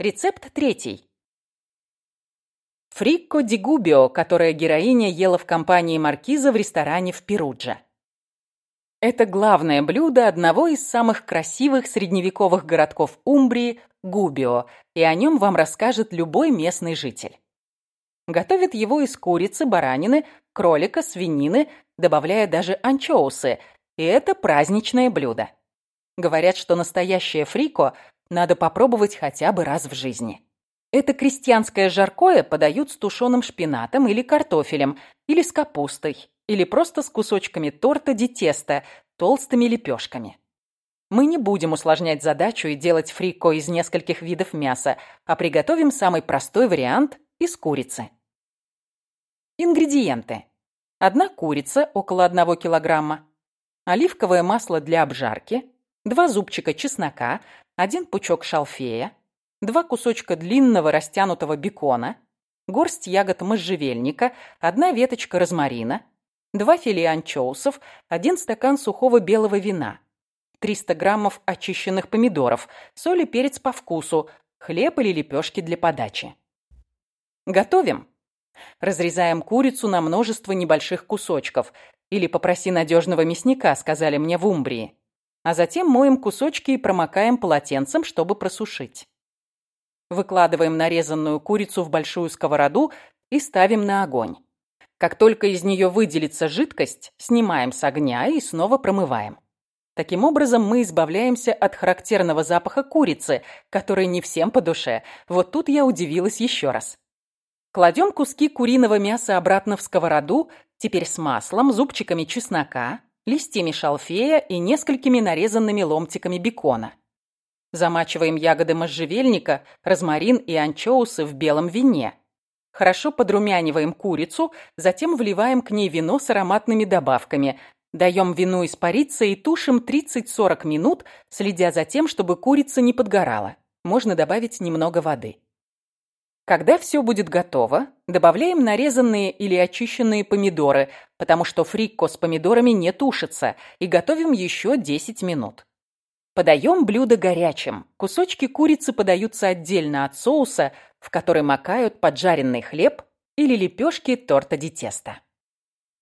Рецепт третий. Фрикко ди губио, которое героиня ела в компании маркиза в ресторане в Перудже. Это главное блюдо одного из самых красивых средневековых городков Умбрии – Губио, и о нем вам расскажет любой местный житель. Готовят его из курицы, баранины, кролика, свинины, добавляя даже анчоусы, и это праздничное блюдо. Говорят, что настоящее фрико надо попробовать хотя бы раз в жизни. Это крестьянское жаркое подают с тушеным шпинатом или картофелем, или с капустой, или просто с кусочками торта ди теста, толстыми лепешками. Мы не будем усложнять задачу и делать фрико из нескольких видов мяса, а приготовим самый простой вариант из курицы. Ингредиенты. Одна курица, около 1 килограмма, оливковое масло для обжарки, два зубчика чеснока, один пучок шалфея, два кусочка длинного растянутого бекона, горсть ягод можжевельника, одна веточка розмарина, два филе анчоусов, один стакан сухого белого вина, 300 граммов очищенных помидоров, соль и перец по вкусу, хлеб или лепешки для подачи. Готовим. Разрезаем курицу на множество небольших кусочков. Или попроси надежного мясника, сказали мне в Умбрии а затем моем кусочки и промокаем полотенцем, чтобы просушить. Выкладываем нарезанную курицу в большую сковороду и ставим на огонь. Как только из нее выделится жидкость, снимаем с огня и снова промываем. Таким образом, мы избавляемся от характерного запаха курицы, который не всем по душе. Вот тут я удивилась еще раз. Кладем куски куриного мяса обратно в сковороду, теперь с маслом, зубчиками чеснока, листьями шалфея и несколькими нарезанными ломтиками бекона. Замачиваем ягоды можжевельника, розмарин и анчоусы в белом вине. Хорошо подрумяниваем курицу, затем вливаем к ней вино с ароматными добавками. Даем вину испариться и тушим 30-40 минут, следя за тем, чтобы курица не подгорала. Можно добавить немного воды. Когда все будет готово, добавляем нарезанные или очищенные помидоры, потому что фрикко с помидорами не тушится, и готовим еще 10 минут. Подаем блюдо горячим. Кусочки курицы подаются отдельно от соуса, в который макают поджаренный хлеб или лепешки торта ди теста.